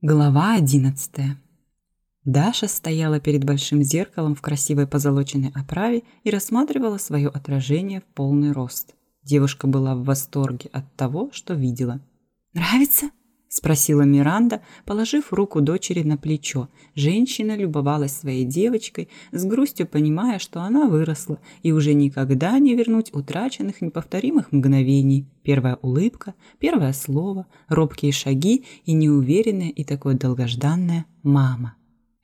Глава одиннадцатая. Даша стояла перед большим зеркалом в красивой позолоченной оправе и рассматривала свое отражение в полный рост. Девушка была в восторге от того, что видела. «Нравится?» – спросила Миранда, положив руку дочери на плечо. Женщина любовалась своей девочкой, с грустью понимая, что она выросла и уже никогда не вернуть утраченных неповторимых мгновений. Первая улыбка, первое слово, робкие шаги и неуверенная и такое долгожданное «мама».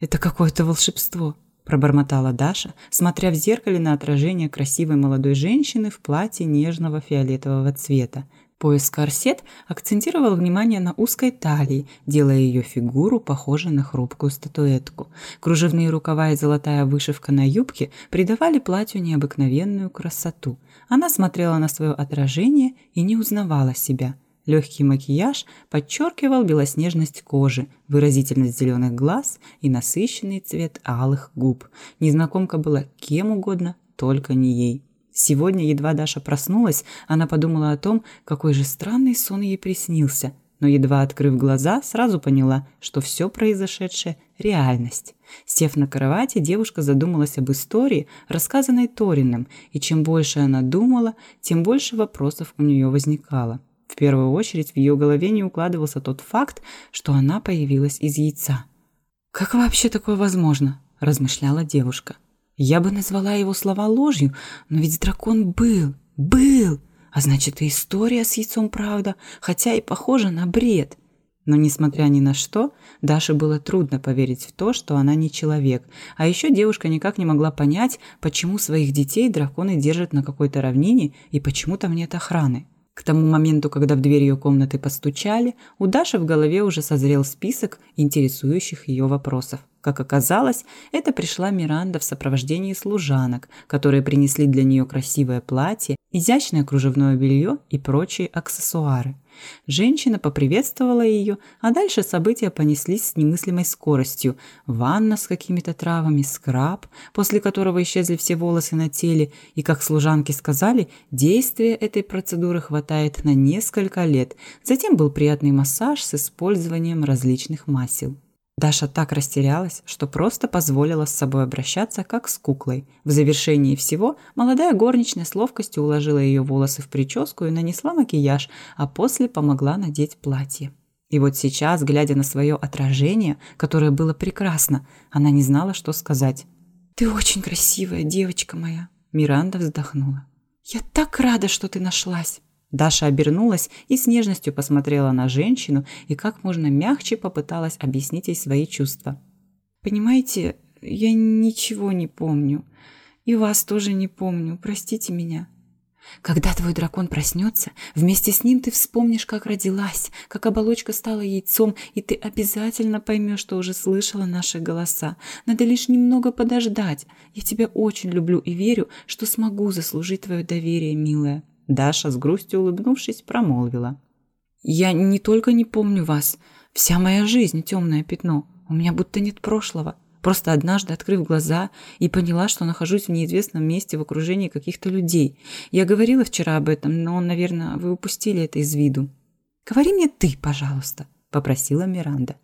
«Это какое-то волшебство», – пробормотала Даша, смотря в зеркале на отражение красивой молодой женщины в платье нежного фиолетового цвета. Пояс корсет акцентировал внимание на узкой талии, делая ее фигуру похожей на хрупкую статуэтку. Кружевные рукава и золотая вышивка на юбке придавали платью необыкновенную красоту. Она смотрела на свое отражение и не узнавала себя. Легкий макияж подчеркивал белоснежность кожи, выразительность зеленых глаз и насыщенный цвет алых губ. Незнакомка была кем угодно, только не ей. Сегодня, едва Даша проснулась, она подумала о том, какой же странный сон ей приснился, но, едва открыв глаза, сразу поняла, что все произошедшее – реальность. Сев на кровати, девушка задумалась об истории, рассказанной Ториным, и чем больше она думала, тем больше вопросов у нее возникало. В первую очередь в ее голове не укладывался тот факт, что она появилась из яйца. «Как вообще такое возможно?» – размышляла девушка. Я бы назвала его слова ложью, но ведь дракон был, был, а значит и история с яйцом правда, хотя и похожа на бред. Но, несмотря ни на что, Даше было трудно поверить в то, что она не человек. А еще девушка никак не могла понять, почему своих детей драконы держат на какой-то равнине и почему там нет охраны. К тому моменту, когда в дверь ее комнаты постучали, у Даши в голове уже созрел список интересующих ее вопросов. Как оказалось, это пришла Миранда в сопровождении служанок, которые принесли для нее красивое платье, изящное кружевное белье и прочие аксессуары. Женщина поприветствовала ее, а дальше события понеслись с немыслимой скоростью. Ванна с какими-то травами, скраб, после которого исчезли все волосы на теле, и, как служанки сказали, действия этой процедуры хватает на несколько лет. Затем был приятный массаж с использованием различных масел. Даша так растерялась, что просто позволила с собой обращаться, как с куклой. В завершении всего молодая горничная с ловкостью уложила ее волосы в прическу и нанесла макияж, а после помогла надеть платье. И вот сейчас, глядя на свое отражение, которое было прекрасно, она не знала, что сказать. «Ты очень красивая, девочка моя!» Миранда вздохнула. «Я так рада, что ты нашлась!» Даша обернулась и с нежностью посмотрела на женщину и как можно мягче попыталась объяснить ей свои чувства. «Понимаете, я ничего не помню. И вас тоже не помню. Простите меня». Когда твой дракон проснется, вместе с ним ты вспомнишь, как родилась, как оболочка стала яйцом, и ты обязательно поймешь, что уже слышала наши голоса. Надо лишь немного подождать. Я тебя очень люблю и верю, что смогу заслужить твое доверие, милая. Даша, с грустью улыбнувшись, промолвила. «Я не только не помню вас. Вся моя жизнь – темное пятно. У меня будто нет прошлого. Просто однажды, открыв глаза, и поняла, что нахожусь в неизвестном месте в окружении каких-то людей. Я говорила вчера об этом, но, наверное, вы упустили это из виду. Говори мне ты, пожалуйста попросила Миранда.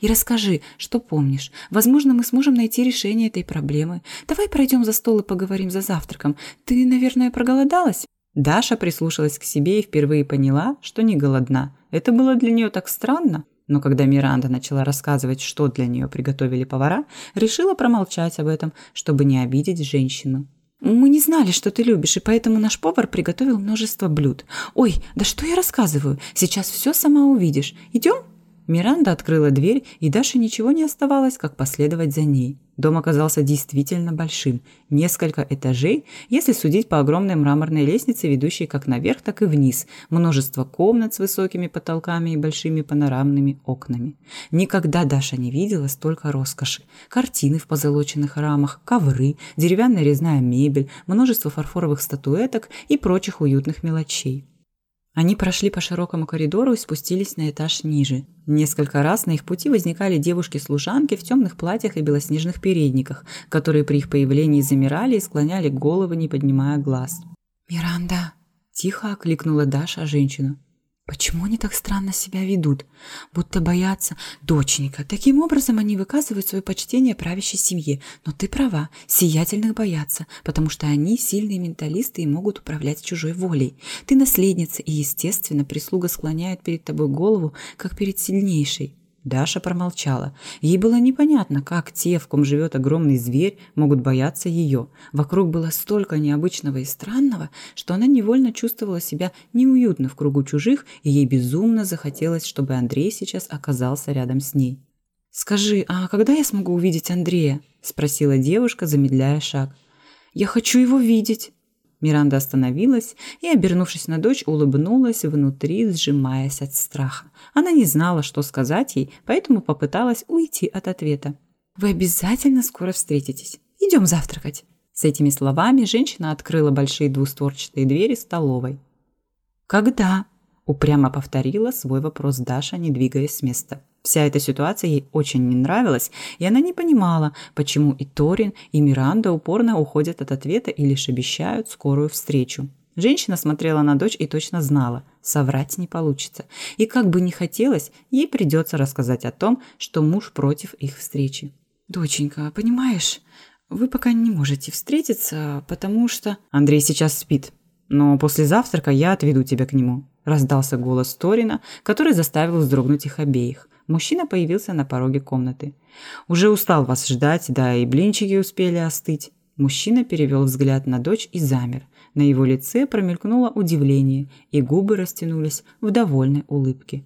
И расскажи, что помнишь. Возможно, мы сможем найти решение этой проблемы. Давай пройдем за стол и поговорим за завтраком. Ты, наверное, проголодалась? Даша прислушалась к себе и впервые поняла, что не голодна. Это было для нее так странно. Но когда Миранда начала рассказывать, что для нее приготовили повара, решила промолчать об этом, чтобы не обидеть женщину. «Мы не знали, что ты любишь, и поэтому наш повар приготовил множество блюд. Ой, да что я рассказываю? Сейчас все сама увидишь. Идем?» Миранда открыла дверь, и Даше ничего не оставалось, как последовать за ней. Дом оказался действительно большим. Несколько этажей, если судить по огромной мраморной лестнице, ведущей как наверх, так и вниз. Множество комнат с высокими потолками и большими панорамными окнами. Никогда Даша не видела столько роскоши. Картины в позолоченных рамах, ковры, деревянная резная мебель, множество фарфоровых статуэток и прочих уютных мелочей. Они прошли по широкому коридору и спустились на этаж ниже. Несколько раз на их пути возникали девушки-служанки в темных платьях и белоснежных передниках, которые при их появлении замирали и склоняли головы, не поднимая глаз. «Миранда!» – тихо окликнула Даша женщину. Почему они так странно себя ведут? Будто боятся. Доченька, таким образом они выказывают свое почтение правящей семье. Но ты права, сиятельных боятся, потому что они сильные менталисты и могут управлять чужой волей. Ты наследница, и, естественно, прислуга склоняет перед тобой голову, как перед сильнейшей. Даша промолчала. Ей было непонятно, как те, в ком живет огромный зверь, могут бояться ее. Вокруг было столько необычного и странного, что она невольно чувствовала себя неуютно в кругу чужих, и ей безумно захотелось, чтобы Андрей сейчас оказался рядом с ней. «Скажи, а когда я смогу увидеть Андрея?» – спросила девушка, замедляя шаг. «Я хочу его видеть». Миранда остановилась и, обернувшись на дочь, улыбнулась внутри, сжимаясь от страха. Она не знала, что сказать ей, поэтому попыталась уйти от ответа. «Вы обязательно скоро встретитесь. Идем завтракать». С этими словами женщина открыла большие двустворчатые двери столовой. «Когда?» – упрямо повторила свой вопрос Даша, не двигаясь с места. Вся эта ситуация ей очень не нравилась, и она не понимала, почему и Торин, и Миранда упорно уходят от ответа и лишь обещают скорую встречу. Женщина смотрела на дочь и точно знала, соврать не получится. И как бы ни хотелось, ей придется рассказать о том, что муж против их встречи. «Доченька, понимаешь, вы пока не можете встретиться, потому что...» «Андрей сейчас спит, но после завтрака я отведу тебя к нему», раздался голос Торина, который заставил вздрогнуть их обеих. Мужчина появился на пороге комнаты. «Уже устал вас ждать, да и блинчики успели остыть». Мужчина перевел взгляд на дочь и замер. На его лице промелькнуло удивление, и губы растянулись в довольной улыбке.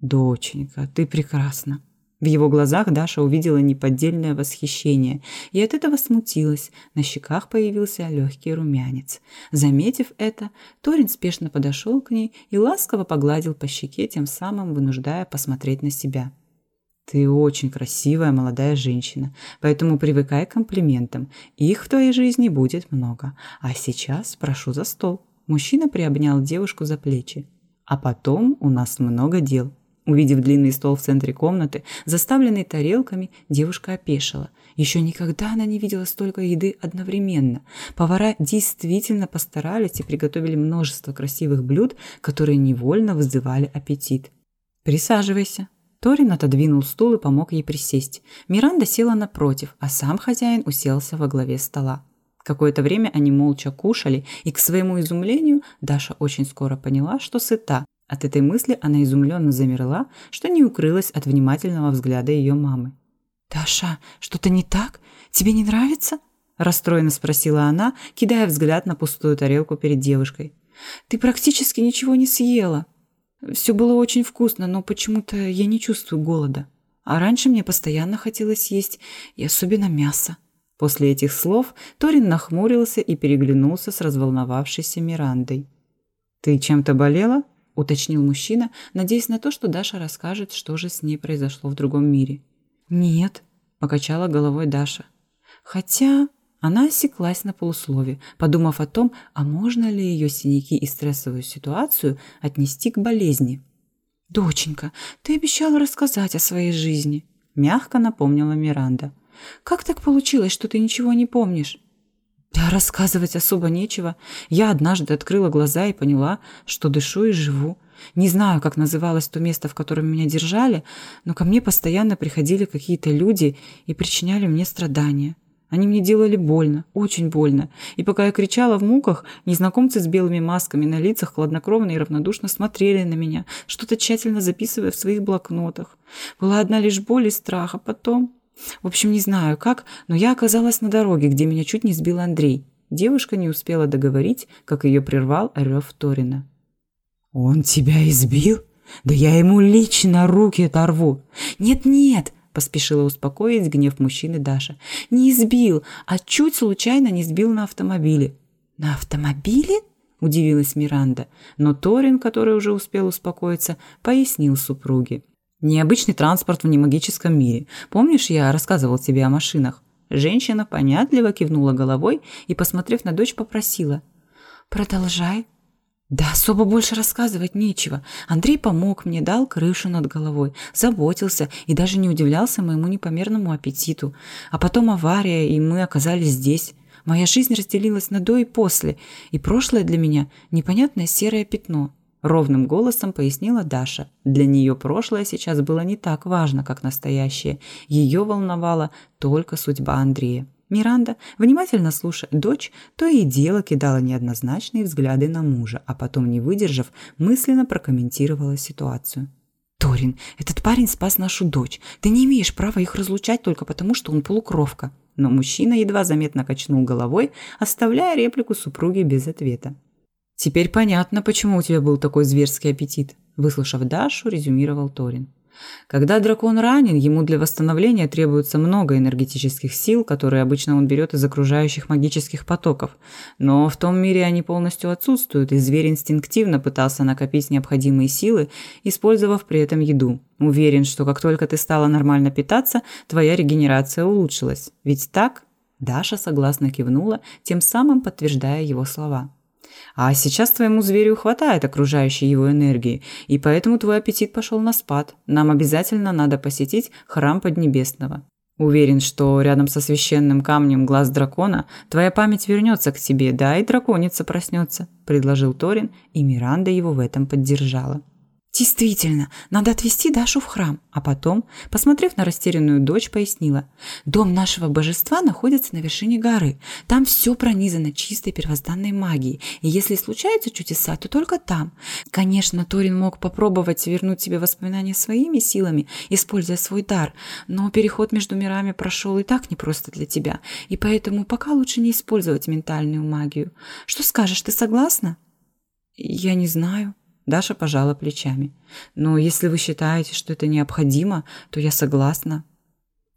«Доченька, ты прекрасна!» В его глазах Даша увидела неподдельное восхищение и от этого смутилась. На щеках появился легкий румянец. Заметив это, Торин спешно подошел к ней и ласково погладил по щеке, тем самым вынуждая посмотреть на себя. «Ты очень красивая молодая женщина, поэтому привыкай к комплиментам. Их в твоей жизни будет много. А сейчас прошу за стол». Мужчина приобнял девушку за плечи. «А потом у нас много дел». Увидев длинный стол в центре комнаты, заставленный тарелками, девушка опешила. Еще никогда она не видела столько еды одновременно. Повара действительно постарались и приготовили множество красивых блюд, которые невольно вызывали аппетит. «Присаживайся». Торин отодвинул стул и помог ей присесть. Миранда села напротив, а сам хозяин уселся во главе стола. Какое-то время они молча кушали, и, к своему изумлению, Даша очень скоро поняла, что сыта, от этой мысли она изумленно замерла, что не укрылась от внимательного взгляда ее мамы. «Даша, что-то не так? Тебе не нравится?» – расстроенно спросила она, кидая взгляд на пустую тарелку перед девушкой. «Ты практически ничего не съела. Все было очень вкусно, но почему-то я не чувствую голода. А раньше мне постоянно хотелось есть, и особенно мясо». После этих слов Торин нахмурился и переглянулся с разволновавшейся Мирандой. «Ты чем-то болела?» – уточнил мужчина, надеясь на то, что Даша расскажет, что же с ней произошло в другом мире. «Нет», – покачала головой Даша. «Хотя...» Она осеклась на полуслове, подумав о том, а можно ли ее синяки и стрессовую ситуацию отнести к болезни. «Доченька, ты обещала рассказать о своей жизни», – мягко напомнила Миранда. «Как так получилось, что ты ничего не помнишь?» Да рассказывать особо нечего. Я однажды открыла глаза и поняла, что дышу и живу. Не знаю, как называлось то место, в котором меня держали, но ко мне постоянно приходили какие-то люди и причиняли мне страдания. Они мне делали больно, очень больно. И пока я кричала в муках, незнакомцы с белыми масками на лицах хладнокровно и равнодушно смотрели на меня, что-то тщательно записывая в своих блокнотах. Была одна лишь боль и страх, а потом... В общем, не знаю как, но я оказалась на дороге, где меня чуть не сбил Андрей. Девушка не успела договорить, как ее прервал рев Торина. «Он тебя избил? Да я ему лично руки оторву!» «Нет-нет!» – поспешила успокоить гнев мужчины Даша. «Не избил, а чуть случайно не сбил на автомобиле». «На автомобиле?» – удивилась Миранда, но Торин, который уже успел успокоиться, пояснил супруге. Необычный транспорт в немагическом мире. Помнишь, я рассказывал тебе о машинах? Женщина понятливо кивнула головой и, посмотрев на дочь, попросила. «Продолжай». Да особо больше рассказывать нечего. Андрей помог мне, дал крышу над головой, заботился и даже не удивлялся моему непомерному аппетиту. А потом авария, и мы оказались здесь. Моя жизнь разделилась на до и после, и прошлое для меня непонятное серое пятно. Ровным голосом пояснила Даша. Для нее прошлое сейчас было не так важно, как настоящее. Ее волновала только судьба Андрея. Миранда, внимательно слушая дочь, то и дело кидала неоднозначные взгляды на мужа, а потом, не выдержав, мысленно прокомментировала ситуацию. «Торин, этот парень спас нашу дочь. Ты не имеешь права их разлучать только потому, что он полукровка». Но мужчина едва заметно качнул головой, оставляя реплику супруги без ответа. «Теперь понятно, почему у тебя был такой зверский аппетит», – выслушав Дашу, резюмировал Торин. Когда дракон ранен, ему для восстановления требуется много энергетических сил, которые обычно он берет из окружающих магических потоков. Но в том мире они полностью отсутствуют, и зверь инстинктивно пытался накопить необходимые силы, использовав при этом еду. Уверен, что как только ты стала нормально питаться, твоя регенерация улучшилась. Ведь так? Даша согласно кивнула, тем самым подтверждая его слова. А сейчас твоему зверю хватает окружающей его энергии, и поэтому твой аппетит пошел на спад. Нам обязательно надо посетить храм Поднебесного. Уверен, что рядом со священным камнем глаз дракона твоя память вернется к тебе, да и драконица проснется», – предложил Торин, и Миранда его в этом поддержала. Действительно, надо отвезти Дашу в храм. А потом, посмотрев на растерянную дочь, пояснила. Дом нашего божества находится на вершине горы. Там все пронизано чистой первозданной магией. И если случаются чудеса, то только там. Конечно, Торин мог попробовать вернуть себе воспоминания своими силами, используя свой дар. Но переход между мирами прошел и так непросто для тебя. И поэтому пока лучше не использовать ментальную магию. Что скажешь, ты согласна? Я не знаю. Даша пожала плечами. «Но если вы считаете, что это необходимо, то я согласна».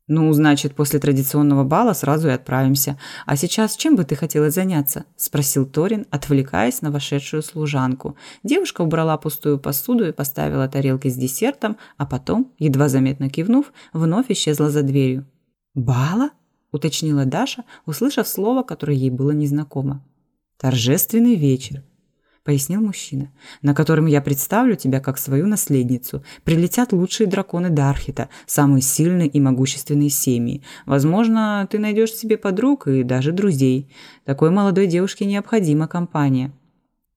«Ну, значит, после традиционного бала сразу и отправимся. А сейчас чем бы ты хотела заняться?» – спросил Торин, отвлекаясь на вошедшую служанку. Девушка убрала пустую посуду и поставила тарелки с десертом, а потом, едва заметно кивнув, вновь исчезла за дверью. «Бала?» – уточнила Даша, услышав слово, которое ей было незнакомо. «Торжественный вечер», пояснил мужчина, на котором я представлю тебя как свою наследницу. Прилетят лучшие драконы Дархита, самые сильные и могущественные семьи. Возможно, ты найдешь себе подруг и даже друзей. Такой молодой девушке необходима компания.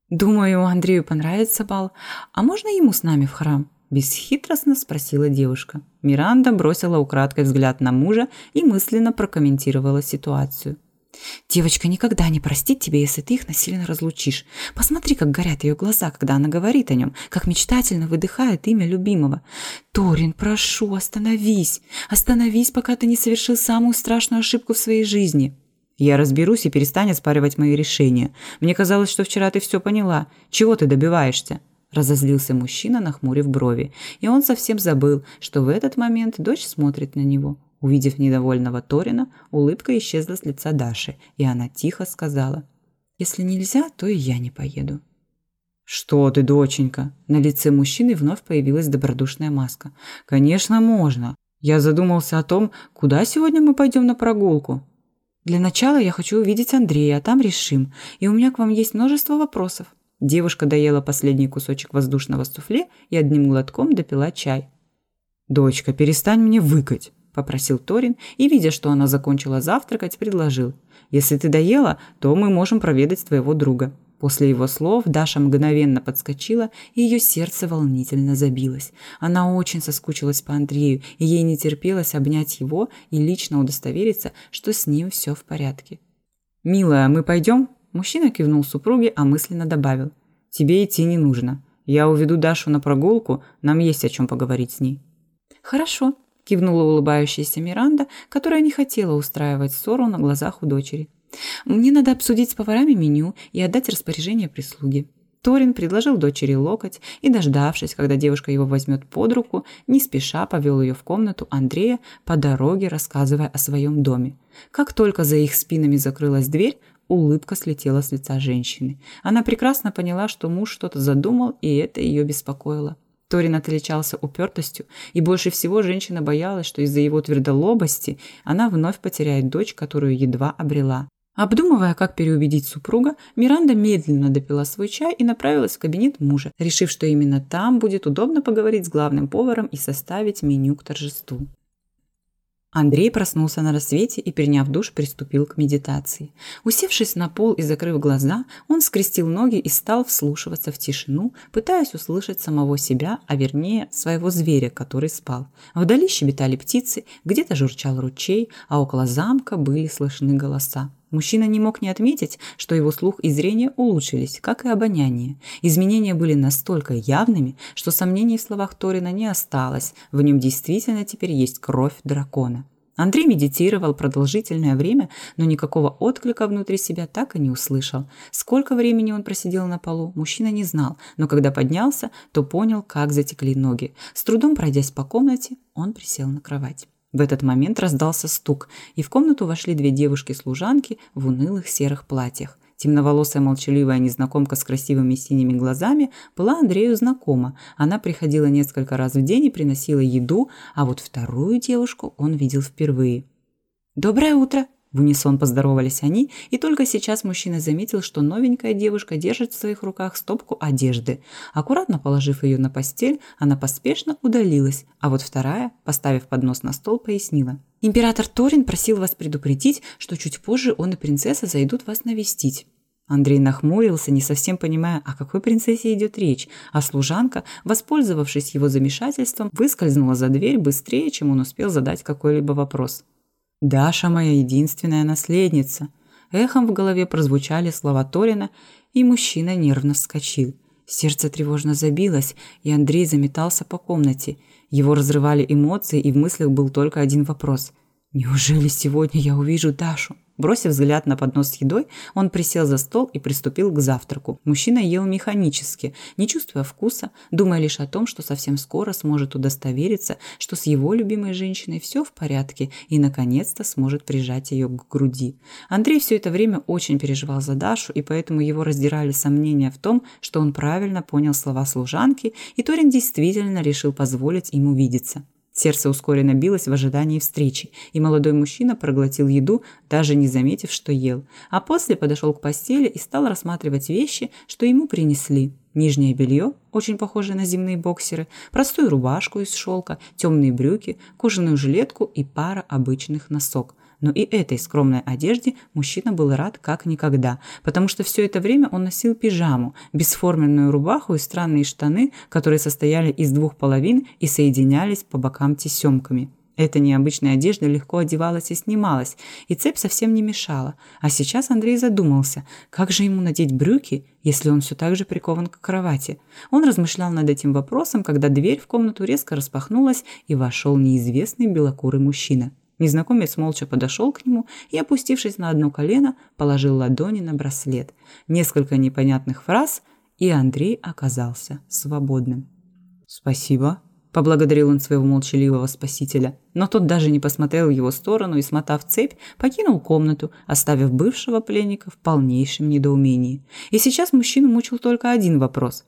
Думаю, Андрею понравится бал. А можно ему с нами в храм? Бесхитростно спросила девушка. Миранда бросила украдкой взгляд на мужа и мысленно прокомментировала ситуацию. Девочка никогда не простит тебя, если ты их насильно разлучишь. Посмотри, как горят ее глаза, когда она говорит о нем, как мечтательно выдыхает имя любимого. Торин, прошу, остановись. Остановись, пока ты не совершил самую страшную ошибку в своей жизни. Я разберусь и перестань оспаривать мои решения. Мне казалось, что вчера ты все поняла. Чего ты добиваешься? Разозлился мужчина, нахмурив брови, и он совсем забыл, что в этот момент дочь смотрит на него. Увидев недовольного Торина, улыбка исчезла с лица Даши, и она тихо сказала, «Если нельзя, то и я не поеду». «Что ты, доченька?» На лице мужчины вновь появилась добродушная маска. «Конечно, можно. Я задумался о том, куда сегодня мы пойдем на прогулку». «Для начала я хочу увидеть Андрея, а там решим. И у меня к вам есть множество вопросов». Девушка доела последний кусочек воздушного суфле и одним глотком допила чай. «Дочка, перестань мне выкать попросил Торин и, видя, что она закончила завтракать, предложил. «Если ты доела, то мы можем проведать твоего друга». После его слов Даша мгновенно подскочила, и ее сердце волнительно забилось. Она очень соскучилась по Андрею, и ей не терпелось обнять его и лично удостовериться, что с ним все в порядке. «Милая, мы пойдем?» Мужчина кивнул супруге, а мысленно добавил. «Тебе идти не нужно. Я уведу Дашу на прогулку, нам есть о чем поговорить с ней». «Хорошо», кивнула улыбающаяся Миранда, которая не хотела устраивать ссору на глазах у дочери. Мне надо обсудить с поварами меню и отдать распоряжение прислуги. Торин предложил дочери локоть и, дождавшись, когда девушка его возьмет под руку, не спеша повел ее в комнату Андрея, по дороге рассказывая о своем доме. Как только за их спинами закрылась дверь, улыбка слетела с лица женщины. Она прекрасно поняла, что муж что-то задумал, и это ее беспокоило. Торин отличался упертостью, и больше всего женщина боялась, что из-за его твердолобости она вновь потеряет дочь, которую едва обрела. Обдумывая, как переубедить супруга, Миранда медленно допила свой чай и направилась в кабинет мужа, решив, что именно там будет удобно поговорить с главным поваром и составить меню к торжеству. Андрей проснулся на рассвете и, приняв душ, приступил к медитации. Усевшись на пол и закрыв глаза, он скрестил ноги и стал вслушиваться в тишину, пытаясь услышать самого себя, а вернее своего зверя, который спал. Вдали щебетали птицы, где-то журчал ручей, а около замка были слышны голоса. Мужчина не мог не отметить, что его слух и зрение улучшились, как и обоняние. Изменения были настолько явными, что сомнений в словах Торина не осталось, в нем действительно теперь есть кровь дракона. Андрей медитировал продолжительное время, но никакого отклика внутри себя так и не услышал. Сколько времени он просидел на полу, мужчина не знал, но когда поднялся, то понял, как затекли ноги. С трудом пройдясь по комнате, он присел на кровать. В этот момент раздался стук, и в комнату вошли две девушки-служанки в унылых серых платьях. Темноволосая молчаливая незнакомка с красивыми синими глазами была Андрею знакома. Она приходила несколько раз в день и приносила еду, а вот вторую девушку он видел впервые. «Доброе утро!» В унисон поздоровались они, и только сейчас мужчина заметил, что новенькая девушка держит в своих руках стопку одежды. Аккуратно положив ее на постель, она поспешно удалилась, а вот вторая, поставив поднос на стол, пояснила. «Император Торин просил вас предупредить, что чуть позже он и принцесса зайдут вас навестить». Андрей нахмурился, не совсем понимая, о какой принцессе идет речь, а служанка, воспользовавшись его замешательством, выскользнула за дверь быстрее, чем он успел задать какой-либо вопрос. Даша моя единственная наследница. Эхом в голове прозвучали слова Торина, и мужчина нервно вскочил. Сердце тревожно забилось, и Андрей заметался по комнате. Его разрывали эмоции, и в мыслях был только один вопрос. «Неужели сегодня я увижу Дашу?» Бросив взгляд на поднос с едой, он присел за стол и приступил к завтраку. Мужчина ел механически, не чувствуя вкуса, думая лишь о том, что совсем скоро сможет удостовериться, что с его любимой женщиной все в порядке и, наконец-то, сможет прижать ее к груди. Андрей все это время очень переживал за Дашу, и поэтому его раздирали сомнения в том, что он правильно понял слова служанки, и Торин действительно решил позволить им увидеться. Сердце ускоренно билось в ожидании встречи, и молодой мужчина проглотил еду, даже не заметив, что ел. А после подошел к постели и стал рассматривать вещи, что ему принесли. Нижнее белье, очень похожее на земные боксеры, простую рубашку из шелка, темные брюки, кожаную жилетку и пара обычных носок но и этой скромной одежде мужчина был рад как никогда, потому что все это время он носил пижаму, бесформенную рубаху и странные штаны, которые состояли из двух половин и соединялись по бокам тесемками. Эта необычная одежда легко одевалась и снималась, и цепь совсем не мешала. А сейчас Андрей задумался, как же ему надеть брюки, если он все так же прикован к кровати. Он размышлял над этим вопросом, когда дверь в комнату резко распахнулась, и вошел неизвестный белокурый мужчина. Незнакомец молча подошел к нему и, опустившись на одно колено, положил ладони на браслет. Несколько непонятных фраз, и Андрей оказался свободным. «Спасибо», – поблагодарил он своего молчаливого спасителя. Но тот даже не посмотрел в его сторону и, смотав цепь, покинул комнату, оставив бывшего пленника в полнейшем недоумении. И сейчас мужчину мучил только один вопрос.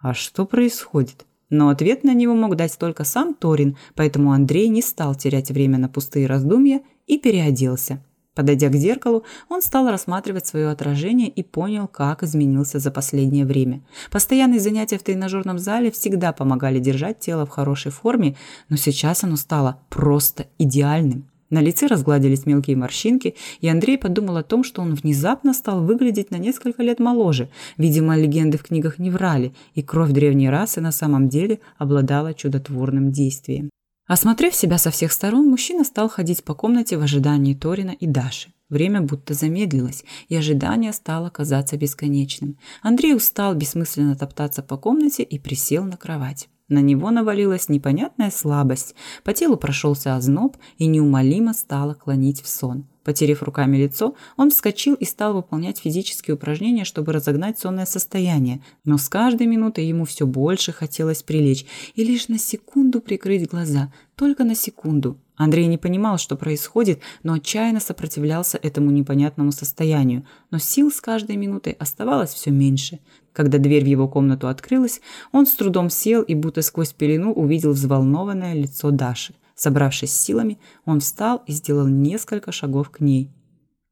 «А что происходит?» Но ответ на него мог дать только сам Торин, поэтому Андрей не стал терять время на пустые раздумья и переоделся. Подойдя к зеркалу, он стал рассматривать свое отражение и понял, как изменился за последнее время. Постоянные занятия в тренажерном зале всегда помогали держать тело в хорошей форме, но сейчас оно стало просто идеальным. На лице разгладились мелкие морщинки, и Андрей подумал о том, что он внезапно стал выглядеть на несколько лет моложе. Видимо, легенды в книгах не врали, и кровь древней расы на самом деле обладала чудотворным действием. Осмотрев себя со всех сторон, мужчина стал ходить по комнате в ожидании Торина и Даши. Время будто замедлилось, и ожидание стало казаться бесконечным. Андрей устал бессмысленно топтаться по комнате и присел на кровать. На него навалилась непонятная слабость, по телу прошелся озноб и неумолимо стало клонить в сон. Потерев руками лицо, он вскочил и стал выполнять физические упражнения, чтобы разогнать сонное состояние, но с каждой минутой ему все больше хотелось прилечь и лишь на секунду прикрыть глаза, только на секунду. Андрей не понимал, что происходит, но отчаянно сопротивлялся этому непонятному состоянию, но сил с каждой минутой оставалось все меньше. Когда дверь в его комнату открылась, он с трудом сел и будто сквозь пелену увидел взволнованное лицо Даши. Собравшись силами, он встал и сделал несколько шагов к ней.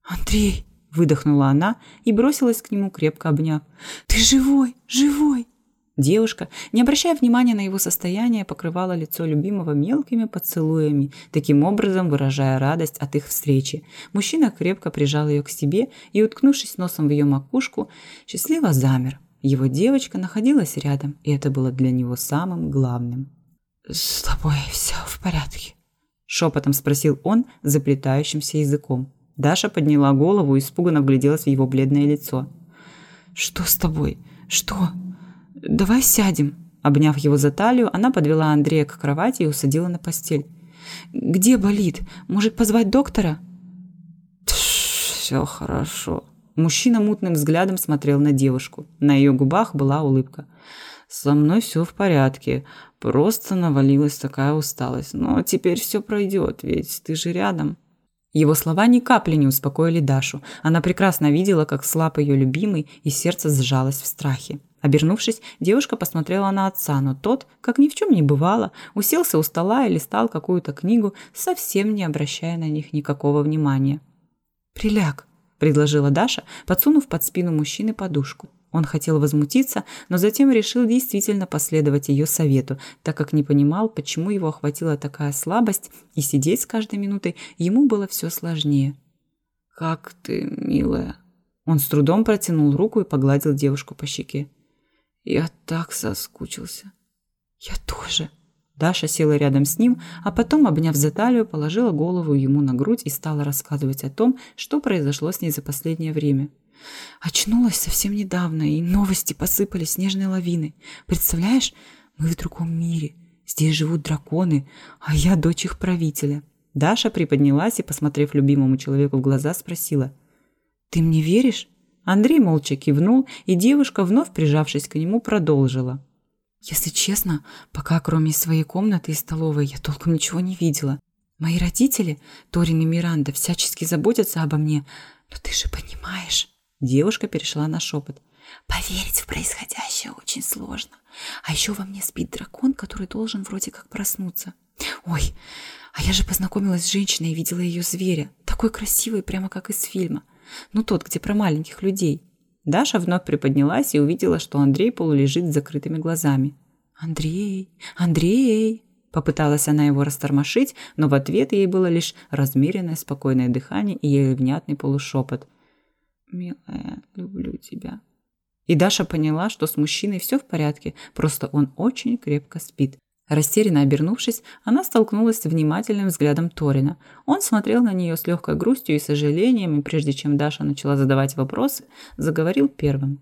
«Андрей!» – выдохнула она и бросилась к нему, крепко обняв. «Ты живой! Живой!» Девушка, не обращая внимания на его состояние, покрывала лицо любимого мелкими поцелуями, таким образом выражая радость от их встречи. Мужчина крепко прижал ее к себе и, уткнувшись носом в ее макушку, счастливо замер. Его девочка находилась рядом, и это было для него самым главным. «С тобой все в порядке?» – шепотом спросил он заплетающимся языком. Даша подняла голову и испуганно вгляделась в его бледное лицо. «Что с тобой? Что? Давай сядем». Обняв его за талию, она подвела Андрея к кровати и усадила на постель. «Где болит? Может, позвать доктора?» «Все хорошо». Мужчина мутным взглядом смотрел на девушку. На ее губах была улыбка. «Со мной все в порядке. Просто навалилась такая усталость. Но теперь все пройдет, ведь ты же рядом». Его слова ни капли не успокоили Дашу. Она прекрасно видела, как слаб ее любимый, и сердце сжалось в страхе. Обернувшись, девушка посмотрела на отца, но тот, как ни в чем не бывало, уселся у стола и листал какую-то книгу, совсем не обращая на них никакого внимания. «Приляг», – предложила Даша, подсунув под спину мужчины подушку. Он хотел возмутиться, но затем решил действительно последовать ее совету, так как не понимал, почему его охватила такая слабость, и сидеть с каждой минутой ему было все сложнее. «Как ты, милая?» Он с трудом протянул руку и погладил девушку по щеке. «Я так соскучился». «Я тоже». Даша села рядом с ним, а потом, обняв за талию, положила голову ему на грудь и стала рассказывать о том, что произошло с ней за последнее время. Очнулась совсем недавно, и новости посыпались снежной лавиной. Представляешь, мы в другом мире. Здесь живут драконы, а я дочь их правителя. Даша приподнялась и, посмотрев любимому человеку в глаза, спросила. «Ты мне веришь?» Андрей молча кивнул, и девушка, вновь прижавшись к нему, продолжила. «Если честно, пока кроме своей комнаты и столовой я толком ничего не видела. Мои родители, Торин и Миранда, всячески заботятся обо мне, но ты же понимаешь...» Девушка перешла на шепот. Поверить в происходящее очень сложно. А еще во мне спит дракон, который должен вроде как проснуться. Ой, а я же познакомилась с женщиной и видела ее зверя. Такой красивый, прямо как из фильма. Ну тот, где про маленьких людей. Даша вновь приподнялась и увидела, что Андрей полулежит с закрытыми глазами. «Андрей! Андрей!» Попыталась она его растормошить, но в ответ ей было лишь размеренное спокойное дыхание и еле внятный полушепот – «Милая, люблю тебя». И Даша поняла, что с мужчиной все в порядке, просто он очень крепко спит. Растерянно обернувшись, она столкнулась с внимательным взглядом Торина. Он смотрел на нее с легкой грустью и сожалением, и прежде чем Даша начала задавать вопросы, заговорил первым.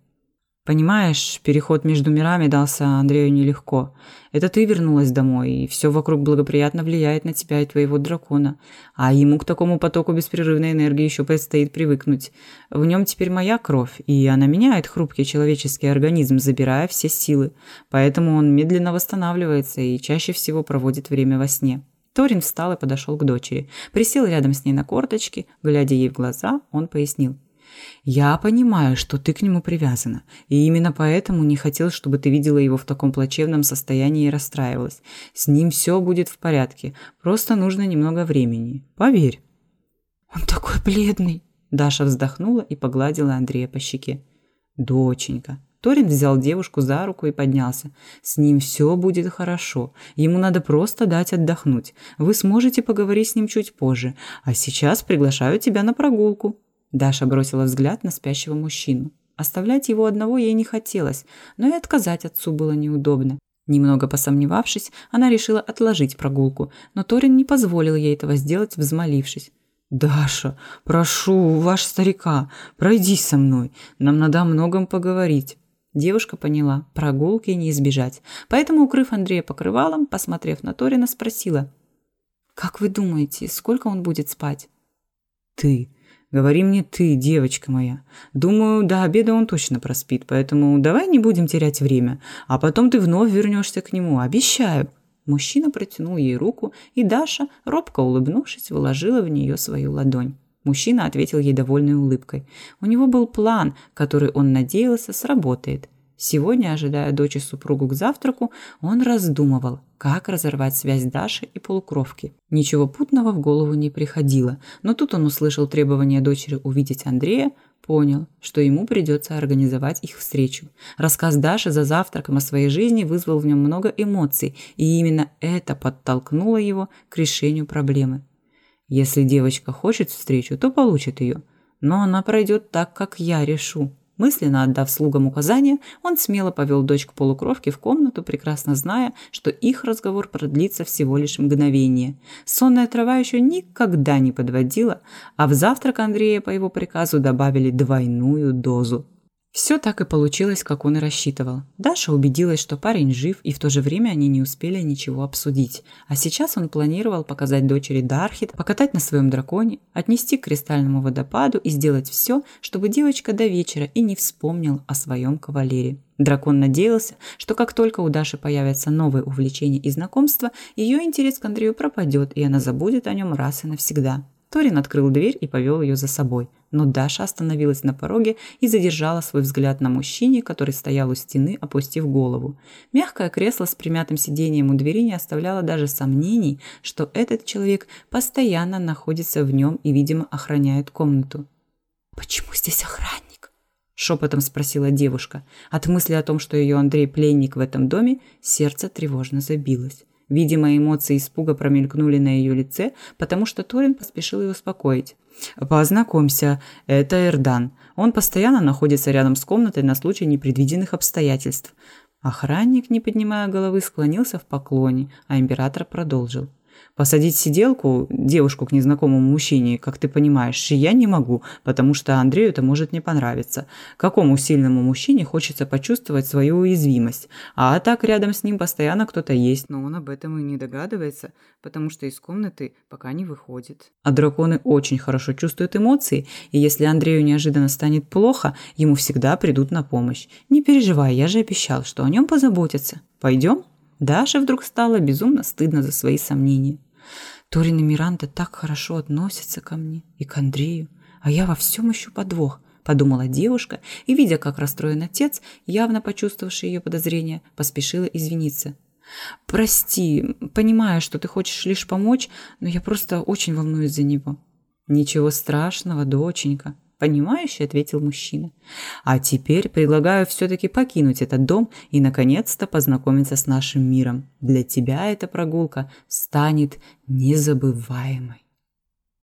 Понимаешь, переход между мирами дался Андрею нелегко. Это ты вернулась домой, и все вокруг благоприятно влияет на тебя и твоего дракона. А ему к такому потоку беспрерывной энергии еще предстоит привыкнуть. В нем теперь моя кровь, и она меняет хрупкий человеческий организм, забирая все силы. Поэтому он медленно восстанавливается и чаще всего проводит время во сне. Торин встал и подошел к дочери. Присел рядом с ней на корточки, глядя ей в глаза, он пояснил. Я понимаю, что ты к нему привязана, и именно поэтому не хотел, чтобы ты видела его в таком плачевном состоянии и расстраивалась. С ним все будет в порядке, просто нужно немного времени. Поверь. Он такой бледный. Даша вздохнула и погладила Андрея по щеке. Доченька. Торин взял девушку за руку и поднялся. С ним все будет хорошо. Ему надо просто дать отдохнуть. Вы сможете поговорить с ним чуть позже. А сейчас приглашаю тебя на прогулку. Даша бросила взгляд на спящего мужчину. Оставлять его одного ей не хотелось, но и отказать отцу было неудобно. Немного посомневавшись, она решила отложить прогулку, но Торин не позволил ей этого сделать, взмолившись. «Даша, прошу, ваш старика, пройдись со мной, нам надо о многом поговорить». Девушка поняла, прогулки не избежать, поэтому, укрыв Андрея покрывалом, посмотрев на Торина, спросила. «Как вы думаете, сколько он будет спать?» «Ты Говори мне ты, девочка моя. Думаю, до обеда он точно проспит, поэтому давай не будем терять время, а потом ты вновь вернешься к нему, обещаю». Мужчина протянул ей руку, и Даша, робко улыбнувшись, вложила в нее свою ладонь. Мужчина ответил ей довольной улыбкой. У него был план, который он надеялся сработает. Сегодня, ожидая дочь и супругу к завтраку, он раздумывал, как разорвать связь Даши и полукровки. Ничего путного в голову не приходило, но тут он услышал требование дочери увидеть Андрея, понял, что ему придется организовать их встречу. Рассказ Даши за завтраком о своей жизни вызвал в нем много эмоций, и именно это подтолкнуло его к решению проблемы. Если девочка хочет встречу, то получит ее, но она пройдет так, как я решу. Мысленно отдав слугам указания, он смело повел дочь к полукровке в комнату, прекрасно зная, что их разговор продлится всего лишь мгновение. Сонная трава еще никогда не подводила, а в завтрак Андрея по его приказу добавили двойную дозу. Все так и получилось, как он и рассчитывал. Даша убедилась, что парень жив, и в то же время они не успели ничего обсудить. А сейчас он планировал показать дочери Дархит, покатать на своем драконе, отнести к кристальному водопаду и сделать все, чтобы девочка до вечера и не вспомнила о своем кавалере. Дракон надеялся, что как только у Даши появятся новые увлечения и знакомства, ее интерес к Андрею пропадет, и она забудет о нем раз и навсегда. Торин открыл дверь и повел ее за собой, но Даша остановилась на пороге и задержала свой взгляд на мужчине, который стоял у стены, опустив голову. Мягкое кресло с примятым сиденьем у двери не оставляло даже сомнений, что этот человек постоянно находится в нем и, видимо, охраняет комнату. «Почему здесь охранник?» – шепотом спросила девушка. От мысли о том, что ее Андрей пленник в этом доме, сердце тревожно забилось. Видимо, эмоции испуга промелькнули на ее лице, потому что Торин поспешил ее успокоить. «Познакомься, это Эрдан. Он постоянно находится рядом с комнатой на случай непредвиденных обстоятельств». Охранник, не поднимая головы, склонился в поклоне, а император продолжил. Посадить сиделку, девушку к незнакомому мужчине, как ты понимаешь, я не могу, потому что Андрею это может не понравиться. Какому сильному мужчине хочется почувствовать свою уязвимость? А так рядом с ним постоянно кто-то есть, но он об этом и не догадывается, потому что из комнаты пока не выходит. А драконы очень хорошо чувствуют эмоции, и если Андрею неожиданно станет плохо, ему всегда придут на помощь. Не переживай, я же обещал, что о нем позаботятся. Пойдем? Даше вдруг стало безумно стыдно за свои сомнения. Торин и Миранда так хорошо относятся ко мне и к Андрею, а я во всем ищу подвох, подумала девушка и, видя, как расстроен отец, явно почувствовавший ее подозрения, поспешила извиниться. «Прости, понимаю, что ты хочешь лишь помочь, но я просто очень волнуюсь за него». «Ничего страшного, доченька», понимающе ответил мужчина. А теперь предлагаю все-таки покинуть этот дом и, наконец-то, познакомиться с нашим миром. Для тебя эта прогулка станет незабываемой.